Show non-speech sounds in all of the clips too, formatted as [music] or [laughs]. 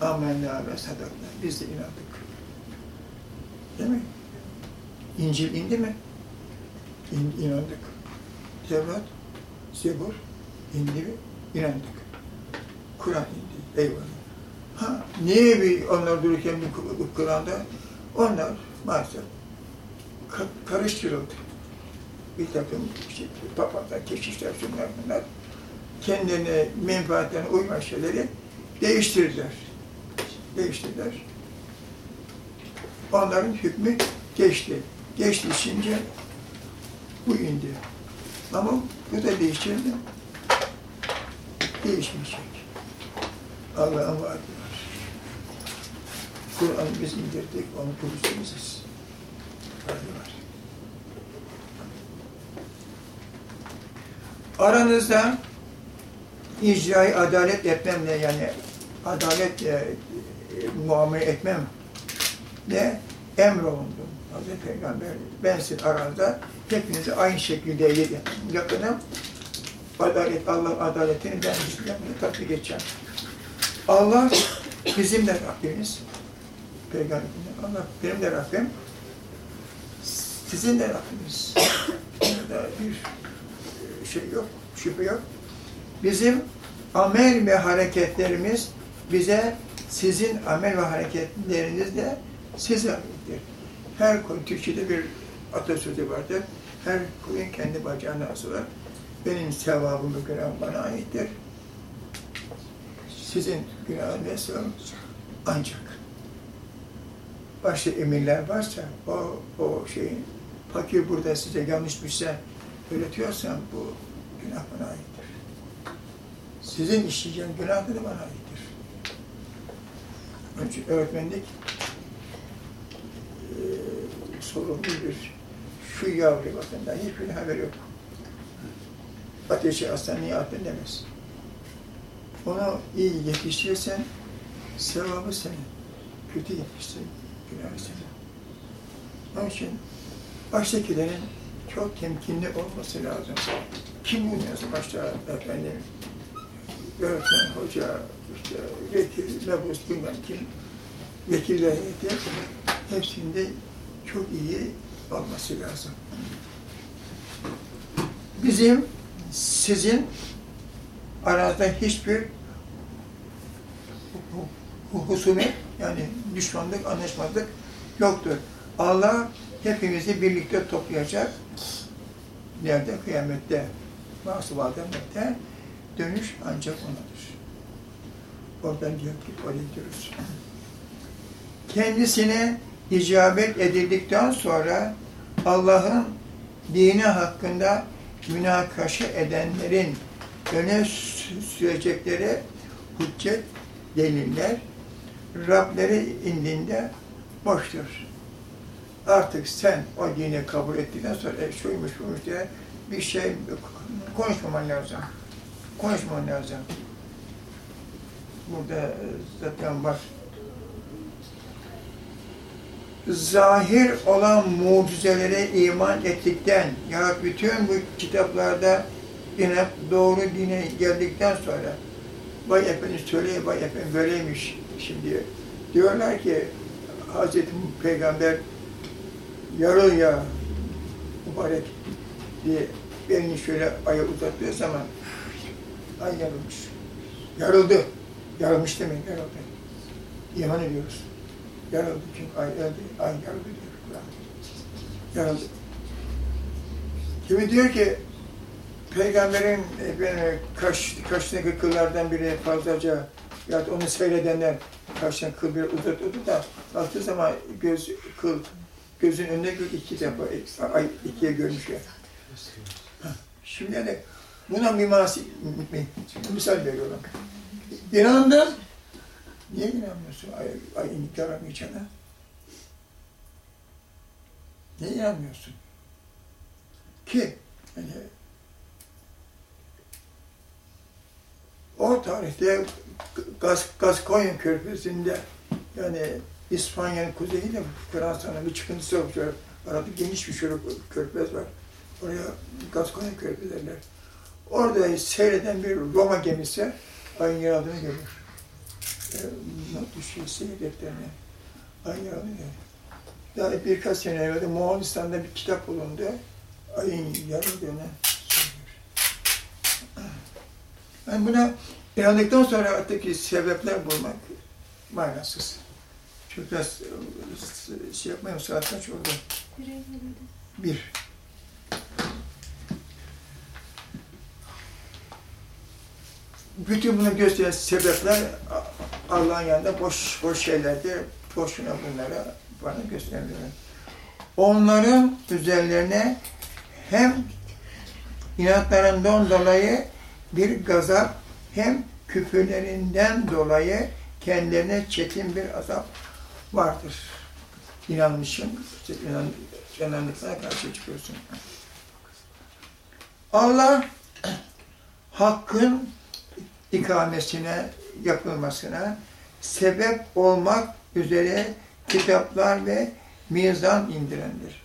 Amenna ve sadakna. Biz de inandık. Değil mi? İncil indi mi? İn, inandık. Tevrat, Zebur indi mi? İnandık. Kur'an indi. Eyvallah. Ha, niye bir onlar dururken bir Kur'an'da? Onlar maalesef ka- karıştırıldı. Bir takım işte, papazlar, keşişler, şunlar bunlar kendilerine menfaatlerine uymayan şeyleri değiştirdiler. Değiştirdiler. Onların hükmü geçti. Geçti şimdi bu indi. Ama bu da değiştirdi. Değişmeyecek. Allah'ın vaadi var. Kur'an biz indirdik, onu konuştuğumuz vaadi var. Aranızda icrayı adalet etmemle yani adaletle e, muamele etmem de emrolundum. Hazreti Peygamber ben sizin aranızda hepinizi aynı şekilde yakınım. Adalet, Allah adaletini ben sizden tatbik edeceğim. Allah bizim de Rabbimiz. Peygamber Allah benim de Rabbim. Sizin de Rabbimiz. Bir şey yok, şüphe yok. Bizim amel ve hareketlerimiz bize sizin amel ve hareketleriniz de size aittir. Her koyun, Türkçe'de bir atasözü vardır. Her koyun kendi bacağına asılır. Benim sevabım ve günahım bana aittir. Sizin günahın ve sevabım ancak başka emirler varsa o, o şeyin fakir burada size yanlış bir şey öğretiyorsan bu günah bana aittir. Sizin işleyeceğiniz günah da bana aittir. Öğretmenlik e, sorumlu şu yavru bakımdan hiçbir haber yok. Ateşi aslan niye attın demez. Onu iyi yetiştirirsen sevabı senin. Kötü yetiştirin, günahı senin. Onun için baştakilerin çok temkinli olması lazım. Kim bulunuyorsa başta efendim, öğretmen, hoca, işte vekil, mebus, bilmem kim, vekiller heyeti, hepsinde çok iyi olması lazım. Bizim, sizin aranızda hiçbir husumet, yani düşmanlık, anlaşmazlık yoktur. Allah hepimizi birlikte toplayacak. Nerede? Kıyamette. Mahsub ademette dönüş ancak onadır. Oradan ki oraya gidiyoruz. Kendisine icabet edildikten sonra Allah'ın dini hakkında münakaşa edenlerin öne sürecekleri hüccet deliller Rableri indinde boştur. Artık sen o dini kabul ettikten sonra e, şuymuş buymuş diye bir şey konuşmaman lazım. Konuşmaman lazım. Burada zaten var. Zahir olan mucizelere iman ettikten ya bütün bu kitaplarda yine doğru dine geldikten sonra vay efendim söyleye vay efendim böyleymiş şimdi diyorlar ki Hazreti Peygamber yarıl ya mübarek diye elini şöyle aya uzattığı zaman ay yarılmış. Yarıldı. Yarılmış demeyin, yarıldı. İman ediyoruz. Yarıldı çünkü ay öldü, ay yarıldı diyor. Yarıldı. Kimi diyor ki Peygamberin efendim, kaş, kaşındaki kıllardan biri fazlaca ya onu seyredenler kaştan kıl bir uzatıyordu da baktığı zaman göz kıl gözün önüne göz iki defa ay ikiye görmüş ya. Şimdi de buna mimasi, misal veriyorum. İnandın. Niye inanmıyorsun ay, ay inik yaramayacağına? Niye inanmıyorsun? Ki yani, o tarihte Gaz, Gazkonya Körfezi'nde yani İspanya'nın kuzeyinde Fransa'nın bir çıkıntısı yok. Arada geniş bir şöyle körfez var. Oraya Gazkonya Körfezi derler. Orada seyreden bir Roma gemisi ayın yaraldığını görür. E, düşüyor seyretlerine. Ayağını Daha birkaç sene evvel de Moğolistan'da bir kitap bulundu. Ayın yarıldığını söylüyor. Yani buna inandıktan sonra artık sebepler bulmak manasız. Çok biraz e, şey yapmayayım, saat kaç oldu? Bir. Bütün bunu gösteren sebepler Allah'ın yanında boş boş şeylerdir. Boşuna bunlara bana göstermiyor. Onların üzerlerine hem inatlarından dolayı bir gazap hem küfürlerinden dolayı kendilerine çetin bir azap vardır. İnanmışım, inan, karşı çıkıyorsun. Allah hakkın ikamesine, yapılmasına sebep olmak üzere kitaplar ve mizan indirendir.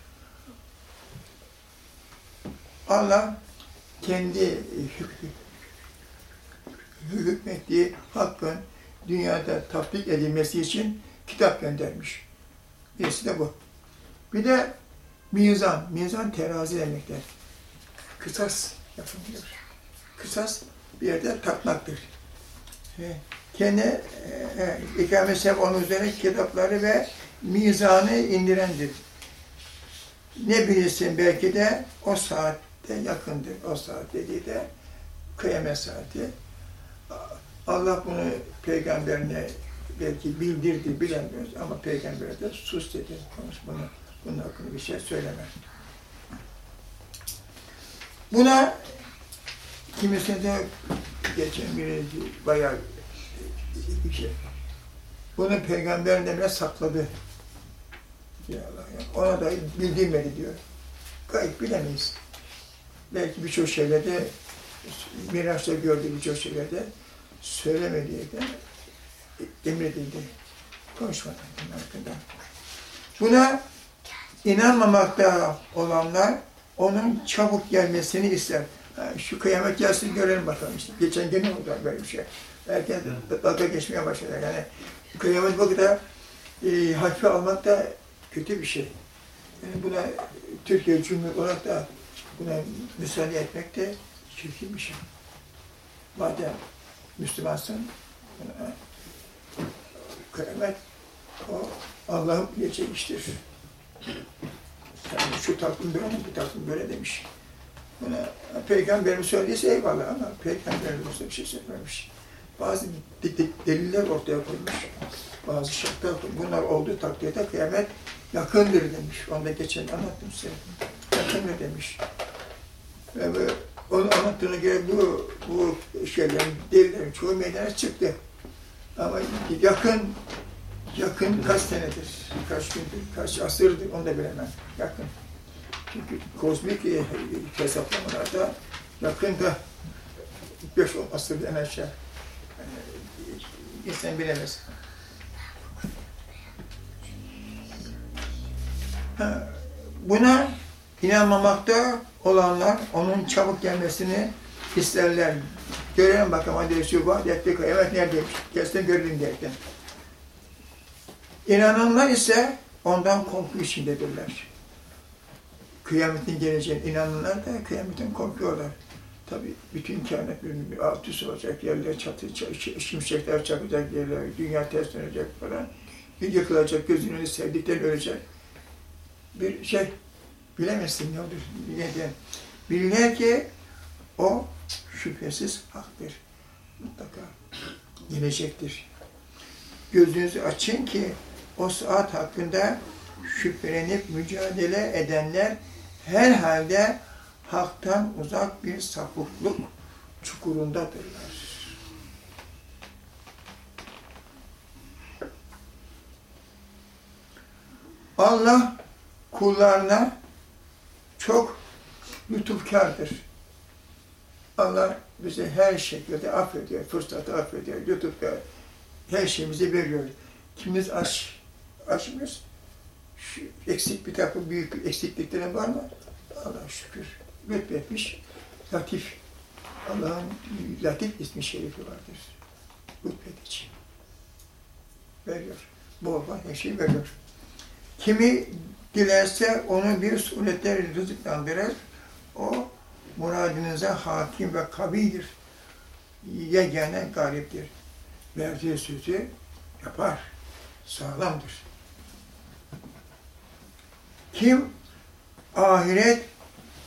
Allah kendi hükmettiği hakkın dünyada tatbik edilmesi için kitap göndermiş. Birisi de bu. Bir de mizan, mizan terazi demektir. Kısas yapılıyor. Kısas bir yerde tatmaktır. Kendi e, e, ikamet sebep onun üzerine kitapları ve mizanı indirendir. Ne bilirsin belki de o saatte yakındır. O saat dediği de kıyamet saati. Allah bunu peygamberine belki bildirdi, bilemiyoruz ama peygambere de sus dedi, konuş bunu, bunun hakkında bir şey söyleme. Buna kimisine de geçen biri bayağı bir şey. Bunu peygamberine bile sakladı. Ya Allah ya. Ona da bildirmedi diyor. Gayet bilemeyiz. Belki birçok şeylerde Miraç'ta gördüğü birçok şeylerde söylemediği de emredildi. Konuşmadan bunun hakkında. Buna inanmamakta olanlar onun çabuk gelmesini ister. Şu kıyamet gelsin görelim bakalım işte. Geçen gün oldu böyle bir şey. Herkes dalga geçmeye başladı. Yani kıyamet bu kadar e, hafife almak da kötü bir şey. Yani buna Türkiye Cumhuriyeti olarak da buna müsaade etmek de çirkin bir şey. Madem Müslümansın, kıyamet o Allah'ın bileceği iştir. Yani şu takvim böyle, bu takvim böyle demiş. Buna peygamberimiz söylediyse eyvallah ama peygamberimiz bir şey söylememiş. Bazı deliller ortaya koymuş. Bazı şartlar bunlar olduğu takdirde kıyamet yakındır demiş. Onu da geçen anlattım size. Yakındır demiş. Ve onu anlattığına göre bu, bu şeylerin, delillerin çoğu meydana çıktı. Ama yakın, yakın kaç senedir, kaç gündür, kaç asırdır onu da bilemem. Yakın. Çünkü kozmik e, hesaplamalarda yakında 5 asırdan aşağı yani, insan bilemez. Ha, buna inanmamakta olanlar onun çabuk gelmesini isterler. Görelim bakalım hadi şu vadette kıyamet neredeymiş? Gelsin görelim derken. İnananlar ise ondan korku içindedirler. Kıyametin geleceğine inananlar da kıyametten korkuyorlar. Tabi bütün kainat bir alt üst olacak, yerler çatı, şimşekler çakacak, yerler, dünya ters dönecek falan. Bir yıkılacak, gözünü sevdikten ölecek. Bir şey, bilemezsin ne olur, neden. Biliner ki o şüphesiz haktır. Mutlaka gelecektir. Gözünüzü açın ki o saat hakkında şüphelenip mücadele edenler herhalde haktan uzak bir sapıklık çukurundadırlar. Allah kullarına çok lütufkardır. Allah bize her şekilde affediyor, fırsatı affediyor, lütufkar. Her şeyimizi veriyor. Kimiz aç, açmıyoruz. Şu eksik bir takım büyük eksikliklerin var mı? Allah'a şükür. Lütfetmiş. Latif. Allah'ın Latif ismi şerifi vardır. Lütfedici. veriyor. Bol bol her şeyi veriyor. Kimi dilerse onu bir surette rızıklandırır. O muradınıza hakim ve kavidir. Yegane galiptir. Verdiği sözü yapar. Sağlamdır. Kim ahiret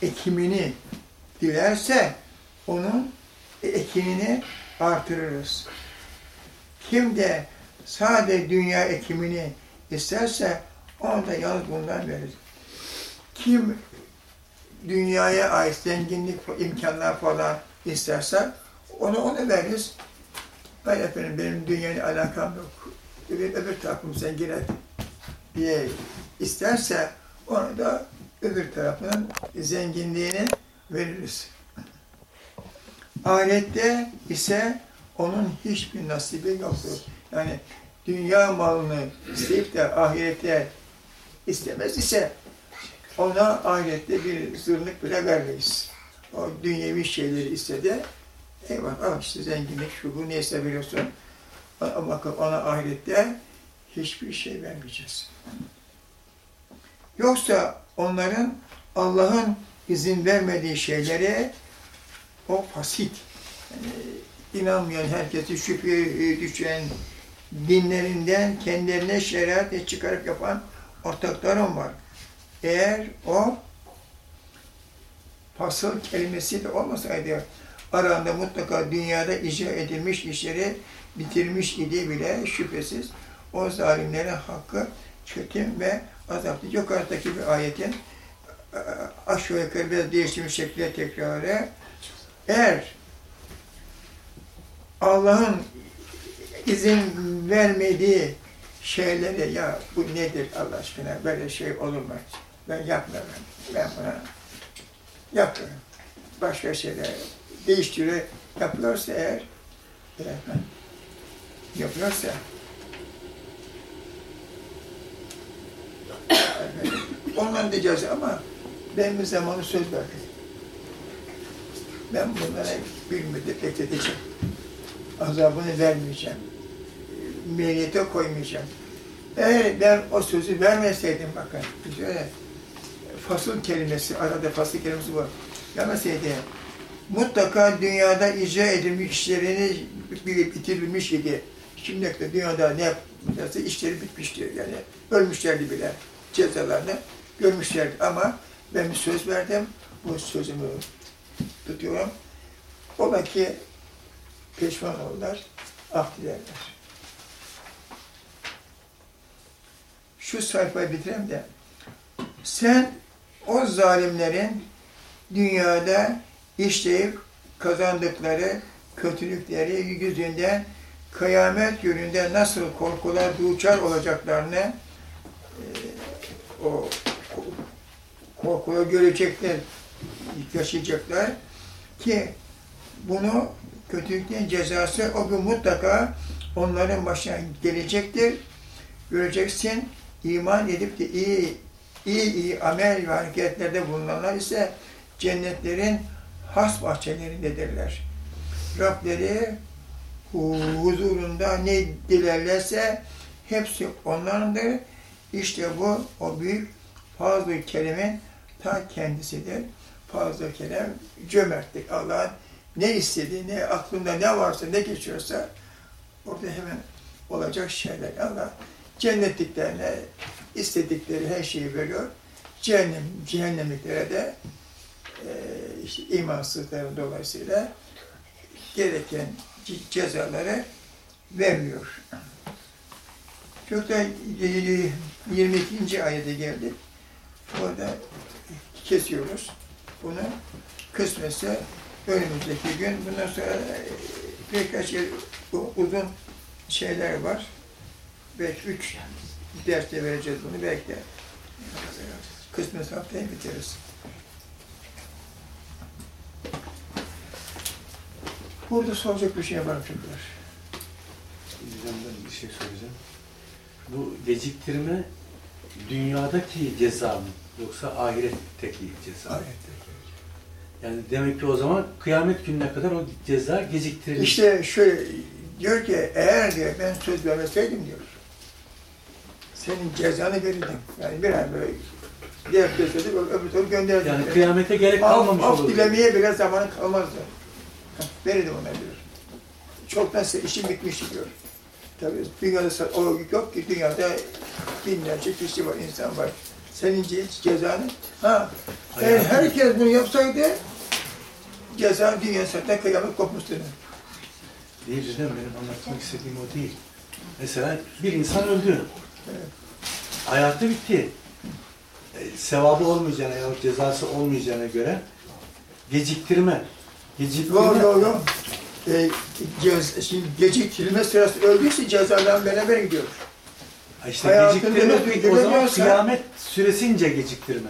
ekimini dilerse onun ekimini artırırız. Kim de sade dünya ekimini isterse ona da yalnız bundan veririz. Kim dünyaya ait zenginlik, imkanlar falan isterse onu ona veririz. Ben efendim benim dünyayla alakam yok. Öbür, öbür tarafım zengin et diye isterse onu da öbür tarafının zenginliğini veririz. Ahirette ise onun hiçbir nasibi yoktur. Yani dünya malını isteyip de ahirette istemez ise ona ahirette bir zırnık bile vermeyiz. O dünyevi şeyleri istedi. Eyvah al işte zenginlik şu bu neyse biliyorsun. Ama ona ahirette hiçbir şey vermeyeceğiz. Yoksa onların Allah'ın izin vermediği şeyleri o fasit, yani inanmayan herkesi şüpheye düşen dinlerinden kendilerine şeriat çıkarıp yapan ortaklarım var. Eğer o fasıl kelimesi de olmasaydı aranda mutlaka dünyada icra edilmiş işleri bitirmiş idi bile şüphesiz o zalimlerin hakkı çetin ve azaplı. Yukarıdaki bir ayetin e, aşağı yukarı biraz değiştirmiş şekilde tekrarı. Eğer Allah'ın izin vermediği şeyleri ya bu nedir Allah aşkına böyle şey olur mu? Ben yapmıyorum. Ben buna yapmıyorum. Başka şeyler değiştiriyor. Yapılırsa eğer yapılırsa ondan diyeceğiz ama ben bir zamanı söz verdim. Ben bunlara bir müddet bekleteceğim. Azabını vermeyeceğim. Mehliyete koymayacağım. Eğer ben o sözü vermeseydim bakın, şöyle fasıl kelimesi, arada fasıl kelimesi var. Vermeseydi, mutlaka dünyada icra edilmiş işlerini bitirilmiş idi. Kadar dünyada ne yapmışlarsa işleri bitmişti. Yani ölmüşlerdi bile cezalarını görmüşlerdi. Ama ben bir söz verdim, bu sözümü tutuyorum. Ola ki peşman olurlar, af. Şu sayfayı bitireyim de, sen o zalimlerin dünyada işleyip kazandıkları kötülükleri yüzünden kıyamet gününde nasıl korkular duçar olacaklarını e, o korkuyu görecekler, yaşayacaklar ki bunu kötülüklerin cezası o gün mutlaka onların başına gelecektir. Göreceksin, iman edip de iyi iyi iyi amel ve hareketlerde bulunanlar ise cennetlerin has bahçelerindedirler. Rableri huzurunda ne dilerlerse hepsi onlarındır. İşte bu o büyük fazl-ı kerimin ta kendisidir. Fazl-ı kerem cömertlik. Allah'ın ne istediğini, aklında ne varsa, ne geçiyorsa orada hemen olacak şeyler. Allah cennetliklerine istedikleri her şeyi veriyor. Cehennem, cehennemliklere de e, işte imansızların dolayısıyla gereken cezaları vermiyor. Çok da 22. ayete geldik. Orada kesiyoruz. Bunu kısmetse önümüzdeki gün. Bundan sonra birkaç uzun şeyler var. Belki üç derste vereceğiz bunu. Belki de kısmetse haftaya bitiririz. Burada soracak bir şey var çocuklar. Hocamdan bir şey söyleyeceğim. Bu geciktirme dünyadaki ceza mı yoksa ahiretteki ceza? Ayette. Yani demek ki o zaman kıyamet gününe kadar o ceza geciktirilir. İşte şöyle diyor ki eğer diyor ben söz vermeseydim diyor. senin cezanı vereceğim. Yani bir an böyle diğer kesildik, öbür türlü göndereceğim. Yani kıyamete gerek af, kalmamış af olur. dilemeye bile zamanı kalmazdı. Verirdim ona diyor. Çoktan işim bitmiş diyor. Tabii dünyada o yok ki dünyada binlerce kişi var, insan var. Senin ce- cezanı, ha, eğer herkes bunu yapsaydı, ceza dünya zaten kıyamet kopmuştu. Değil dedem benim anlatmak istediğim o değil. Mesela bir insan öldü. Hayatı bitti. E, sevabı olmayacağına yahut cezası olmayacağına göre geciktirme. Geciktirme. Yok yok yok. E, cez, şimdi geciktirilme sırası öldüyse cezadan beraber gidiyor. İşte Hayatını geciktirme o zaman kıyamet süresince geciktirme.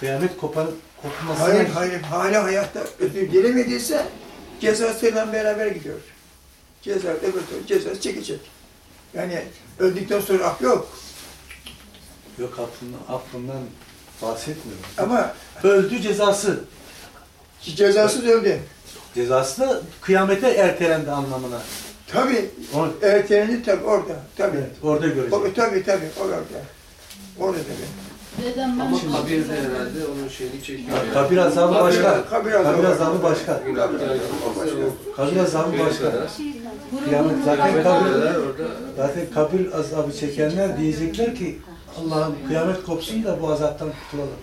Kıyamet kopan, kopmasına Hayır hayır hala hayatta özür dilemediyse cezasıyla beraber gidiyor. Ceza öbür türlü cezası çekecek. Yani öldükten sonra af yok. Yok aklından, aklından bahsetmiyorum. Ama Öldü cezası. cezasız öldü. Cezası da kıyamete ertelendi anlamına. Tabii Onu, ertelendi tabii orada. Tabii. evet, orada göreceğiz. O, tabii tabii orada. Orada tabii. Dedem ben Ama kabirde herhalde onun şeyini çekiyor. Kabir azabı başka. Kabir azabı Kabir başka. azabı başka. Kabir azabı başka. Kıyamet zaten kabir, orada zaten kabir azabı çekenler diyecekler ki Allah'ım kıyamet kopsun da bu azaptan kurtulalım.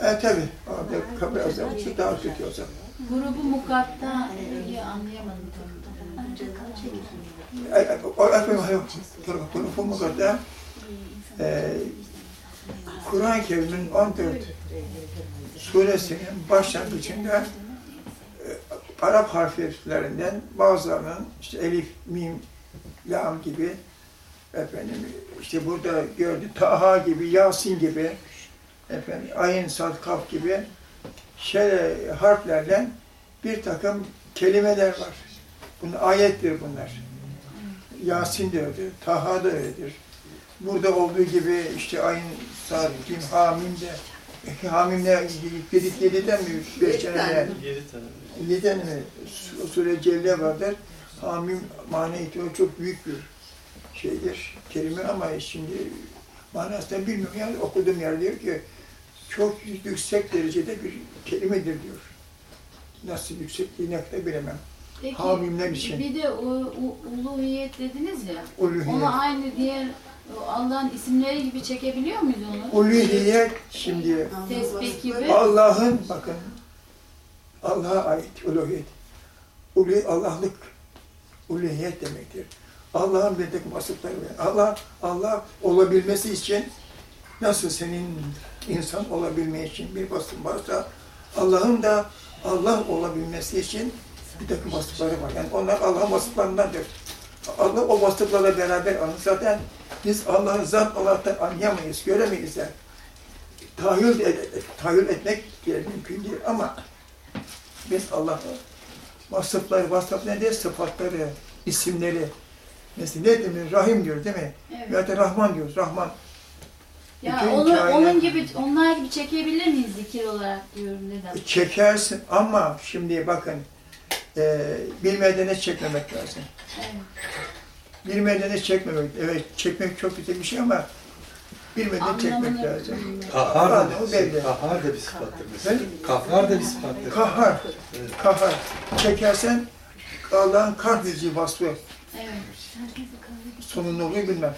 E tabii. Orada kabir azabı şu daha kötü o zaman. grubu mukatta diye anlayamadım tam. Ay- ay- o- efendim, hayır, dur, bunu bu mukatta e, Kur'an-ı Kerim'in 14 suresinin başlangıcında e, Arap harflerinden bazılarının işte elif, mim, lam gibi efendim işte burada gördü Taha gibi, Yasin gibi efendim ayın, sad, kaf gibi şey harflerle bir takım kelimeler var. Bunun ayettir bunlar. Yasin de öyledir, Taha da öyledir. Burada olduğu gibi işte ayın, sad, kim, hamim de Hamim ne? Yedik yediden mi? Beş tane? Yedi tane. Yediden mi? Su- Sure Celle vardır. Hamim mana itibariyle çok büyük bir şeydir, kelime ama şimdi manasını bilmiyorum. Yani okuduğum yer diyor ki çok yüksek derecede bir kelimedir diyor. Nasıl yüksekliği ne kadar bilemem. Peki Hamimler için. bir de o, u, uluhiyet dediniz ya. Uluhiyet. Onu aynı diğer Allah'ın isimleri gibi çekebiliyor muyuz onu? Uluhiyet şimdi Tesbih gibi. Allah'ın bakın Allah'a ait uluhiyet. Ulu Allah'lık uluhiyet demektir. Allah'ın bir takım vasıfları var. Allah Allah olabilmesi için nasıl senin insan olabilme için bir vasıf varsa Allah'ın da Allah olabilmesi için bir takım vasıfları var. Yani onlar Allah'ın vasıflarındandır. Allah o vasıflarla beraber anır. Zaten biz Allah'ı zat olarak anlayamayız, göremeyiz yani tahayyül, et, tahayyül etmek mümkün değil ama biz Allah'ın vasıfları, vasıf ne diye sıfatları, isimleri, mesela ne demek? Rahim diyoruz değil mi? Evet. Ya da Rahman diyoruz, Rahman. Ya bütün onu, kainat- onun gibi, onlar gibi çekebilir miyiz zikir olarak diyorum dedem. Çekersin ama şimdi bakın, e, bilmediğine çekmemek lazım. Evet. Bilmediğine çekmemek, evet çekmek çok güzel bir şey ama bilmediğine çekmek Anlamını lazım. Kahhar da, O belli. kahhar da bir sıfattır mesela. Kahhar da bir sıfattır. Kahhar, Evet. kahhar. Çekersen Allah'ın kahredici vasfı Evet. sonu ne oluyor bilmem.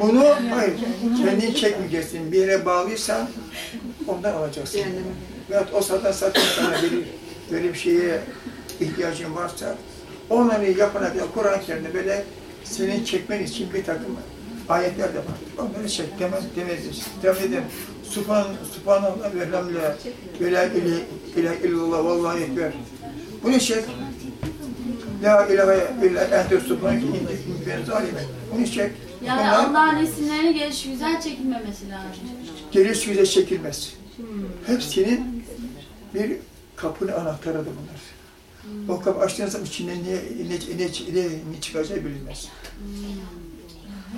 Bunu hayır, kendin çekmeyeceksin. Bir yere bağlıysan ondan alacaksın. Veyahut o zaten zaten sana böyle, böyle bir şeye ihtiyacın varsa onları yapana kadar Kur'an-ı Kerim'de böyle senin çekmen için bir takım ayetler de var. Onları çek, demez, demez, demez, demez. Subhan, Subhanallah ve elhamdülillah ve la ilahe illallah vallahi ekber. Bunu çek. La ilahe illa ente subhaneke inni ben zalimen. Bunu çek. Yani Allah'ın isimlerinin geliş güzel çekilmemesi lazım. geliş yüze çekilmez. Hepsinin bir kapının anahtarıdır bunlar. O kapı açtığınız zaman içinden ne, ne, ne, ne, ne çıkacağı bilinmez.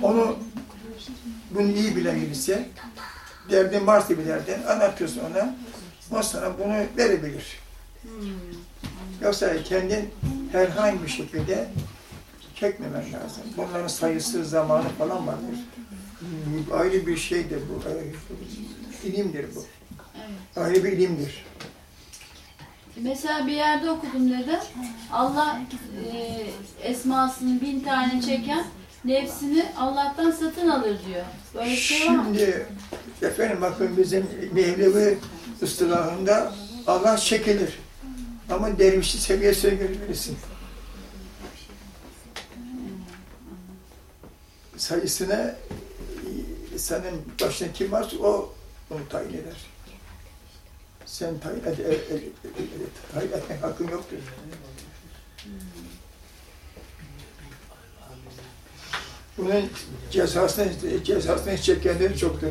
Onu bunu iyi bilen birisi derdin varsa bir derdin anlatıyorsun ona o sana bunu verebilir. Yoksa kendin herhangi bir şekilde çekmemen lazım. Bunların sayısı, zamanı falan vardır. Ayrı bir şeydir bu. İlimdir bu. Ayrı bir ilimdir. Mesela bir yerde okudum dedi. Allah e, esmasını bin tane çeken nefsini Allah'tan satın alır diyor. Böyle bir şey var mı? Şimdi efendim bakın bizim Mevlevi ıstılahında Allah çekilir. Ama dervişi seviyesine göre verirsin. Sayısına e, senin başına kim varsa o onu tayin eder. Sen tayin, ed, ed, ed- tayin etmek hakkın yoktur. Bunun cezasını, cezasını çekenleri çoktur.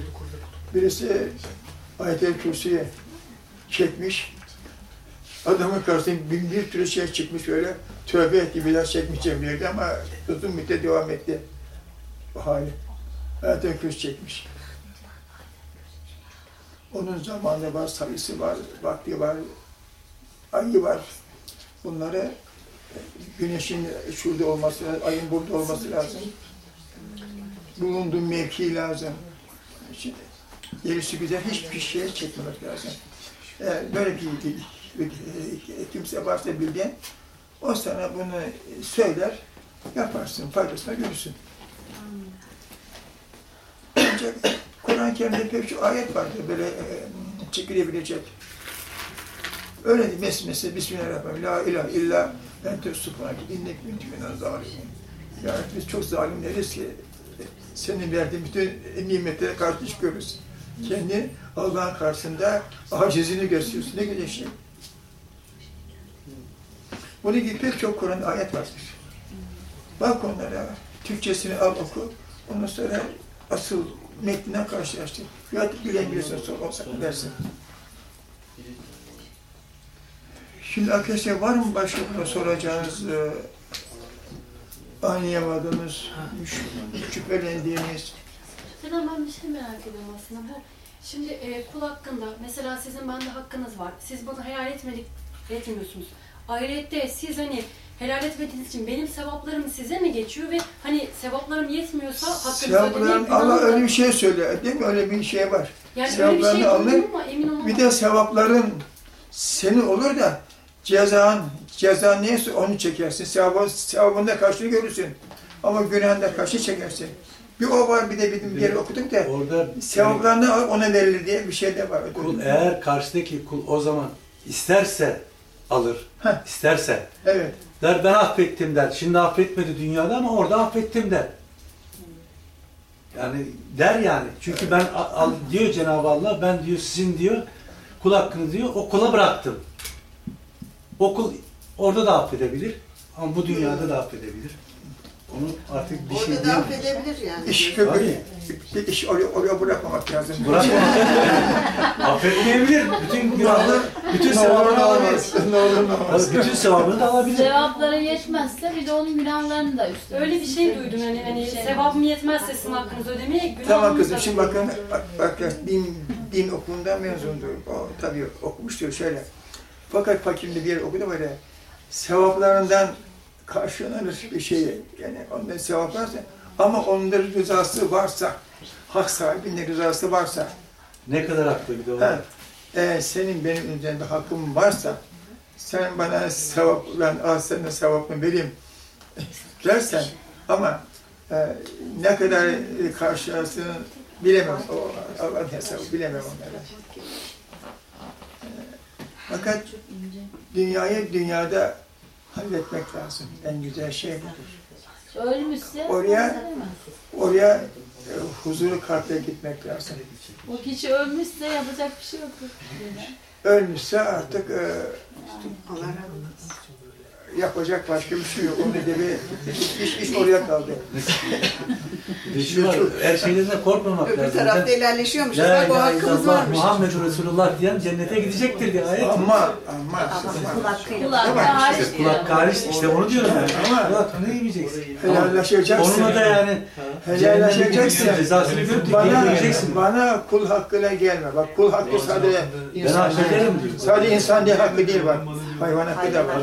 Birisi ayet-el kürsüye çekmiş. Adamın karşısında bin bir türlü şey çıkmış öyle. Tövbe etti biraz çekmeyeceğim derdi ama uzun müddet devam etti. O hali. Kürsü çekmiş. Onun zamanı var, sayısı var, vakti var, ayı var. Bunları güneşin şurada olması lazım, ayın burada olması lazım. Bulunduğun mevki lazım. Şimdi, gerisi güzel hiçbir şeye çekmemek lazım. Eğer böyle bir, kimse varsa bildiğin, o sana bunu söyler, yaparsın, faydasını görürsün. Ancak Kur'an-ı Kerim'de pek çok ayet vardır böyle e, çekilebilecek. Öyle değil. Mes mesela Bismillahirrahmanirrahim. La ilahe illa ente subhaneke innek min tümenen zalimin. Ya biz çok zalimleriz ki senin verdiğin bütün nimetlere karşı çıkıyoruz. Kendi Allah'ın karşısında acizini gösteriyorsun. Ne güzel şey. Bunun gibi pek çok Kur'an ayet vardır. Bak onlara, Türkçesini al oku, ondan sonra asıl metnine karşılaştır. Ya bilemiyorsan sor, olsa dersin. Şimdi arkadaşlar var mı başka soracağınız, e, anlayamadığınız, şüp- şüphelendiğiniz? Selam ben bir şey merak ediyorum aslında. Bu şimdi e, kul hakkında mesela sizin bende hakkınız var. Siz bunu helal etmedik etmiyorsunuz. Ayrıca siz hani helal etmediğiniz için benim sevaplarım size mi geçiyor ve hani sevaplarım yetmiyorsa hakkınızı Sevaplarını ödemeyi Allah öyle bir şey söylüyor, değil mi? Öyle bir şey var. yani öyle bir şey sevaplarını ama emin olamadım. Bir de sevapların senin olur da cezan, cezan neyse onu çekersin. Sevabı, sevabında karşılığı görürsün. Ama günahında karşı çekersin. Bir o var bir de bir diğer okuduk da Orada sevaplarını alıp ona verilir diye bir şey de var. kul eğer karşıdaki kul o zaman isterse alır, Heh. isterse Evet. der ben affettim der. Şimdi affetmedi dünyada ama orada affettim der. Yani der yani. Çünkü ben a- al, diyor Cenab-ı Allah ben diyor sizin diyor kul hakkını diyor o kula bıraktım. O kul orada da affedebilir ama bu dünyada da affedebilir. Onu artık bir şey Orada da diyemem. affedebilir yani. İş köpüğü. Bir iş oraya, oraya bırakmamak lazım. Bırakma. [laughs] Affetmeyebilir. Bütün günahları, bütün sevabını alabilir. Ne olur ne olmaz. Bütün sevabını da alabilir. Sevapları yetmezse bir de onun günahlarını da üstlenir. Öyle bir şey duydum yani hani Şey. sevabım yetmezse sizin hakkınızı ödemeye günahınız Tamam kızım, şimdi bakın, bak, bak din, din okulundan mezundur. O tabii okumuştur şöyle. Fakat fakirli bir yer okudu böyle. Sevaplarından karşılanır bir şey. Yani onların sevap varsa ama onların rızası varsa, hak sahibinin rızası varsa, Ne kadar haklı bir de o. ha, eğer senin benim üzerinde hakkım varsa, sen bana sevaplarını al, sen de sevabını vereyim [laughs] dersen ama e, ne kadar karşılasını bilemem. O Allah'ın hesabı bilemem onları. E, fakat dünyayı dünyada halletmek lazım. En güzel şey budur. Ölmüşse Oraya-. Oraya e, huzuru kalple gitmek lazım. O kişi ölmüşse yapacak bir şey yoktur. Ölmüşse artık e, Allah razı olsun. Yapacak başka bir şey yok. Onun gibi iş, iş oraya kaldı. [laughs] Var, her şeyden de korkmamak Öbür lazım. tarafta helalleşiyormuş. La Bak o ilahe hakkımız illallah varmış. Muhammed Resulullah diyen cennete gidecektir diye ayet. Ama, ama, ama. Kulak hariç İşte kulak hariç işte onu diyorum ben. Ama- Kulak ne yemeyeceksin? Helallaşacaksın. Onunla da yani Helallaşacaksın. cezasını görüp Bana, bana kul hakkına gelme. Bak kul hakkı sadece Ben insan affederim diyor. Sadece insan değil hakkı değil bak. Hayvan hakkı da var.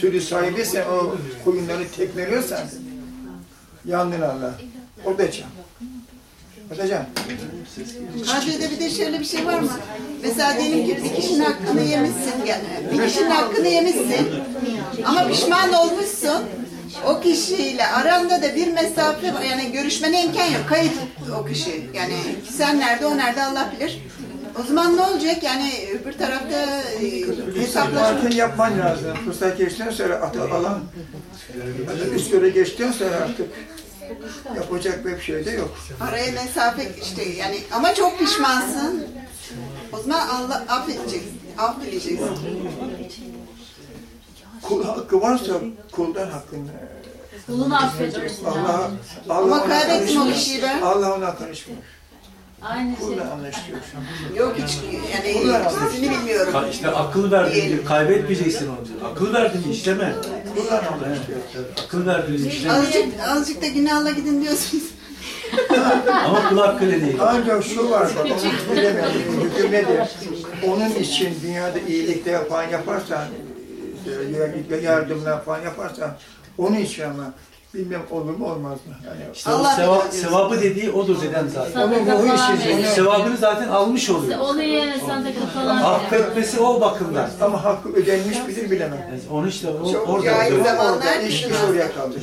Sürü sahibiysen, o koyunları tekmeliyorsan, yandın Allah. Orada. Orada can. Hacı'da bir de şöyle bir şey var mı? Mesela diyelim ki bir kişinin hakkını yemişsin. Bir kişinin hakkını yemişsin. Ama pişman olmuşsun. O kişiyle aranda da bir mesafe var. Yani görüşmene imkan yok. Kayıp o kişi. Yani sen nerede o nerede Allah bilir. O zaman ne olacak? Yani öbür tarafta e, hesaplaşma. Yapman lazım. Fırsat geçtikten sonra atı alan, üst göre geçtikten sonra artık yapacak bir şey de yok. Araya mesafe işte yani ama çok pişmansın. O zaman Allah affedeceksin. Af dileyeceksin. Kul hakkı varsa kuldan hakkını Kulunu lazım. Allah Allah Ama ona kaybettim o kişiyi ben. Allah ona karışmıyor. Aynı şey. Kulla anlaşıyor. Yok hiç yani ikisini bilmiyorum. Ka- İşte akıl verdim diyor. Kaybetmeyeceksin onu diyor. Akıl verdim işleme. Kullan anlaşıyor. Akıl verdim işleme. Azıcık, azıcık da günahla gidin diyorsunuz. [laughs] Ama kul hakkıyla değil. Ancak şu var bak, onu bilemem. Hüküm nedir? Onun için dünyada iyilikte yapan yaparsan, e, yardımla falan yaparsan, onun için ama bilmem olur mu olmaz mı? Yani İşte o Allah seva- bilir. sevabı dediği odur dedem zaten. falan için, veriyor. onu- Sevabını zaten almış oluyor. Onun yerine sadaka falan veriyor. Affetmesi o bakımdan. ama hakkı ödenmiş bilir bilemem. Yani onu işte o, Çok orada cahil diyor. zamanlar Orada iş iş oraya kaldı.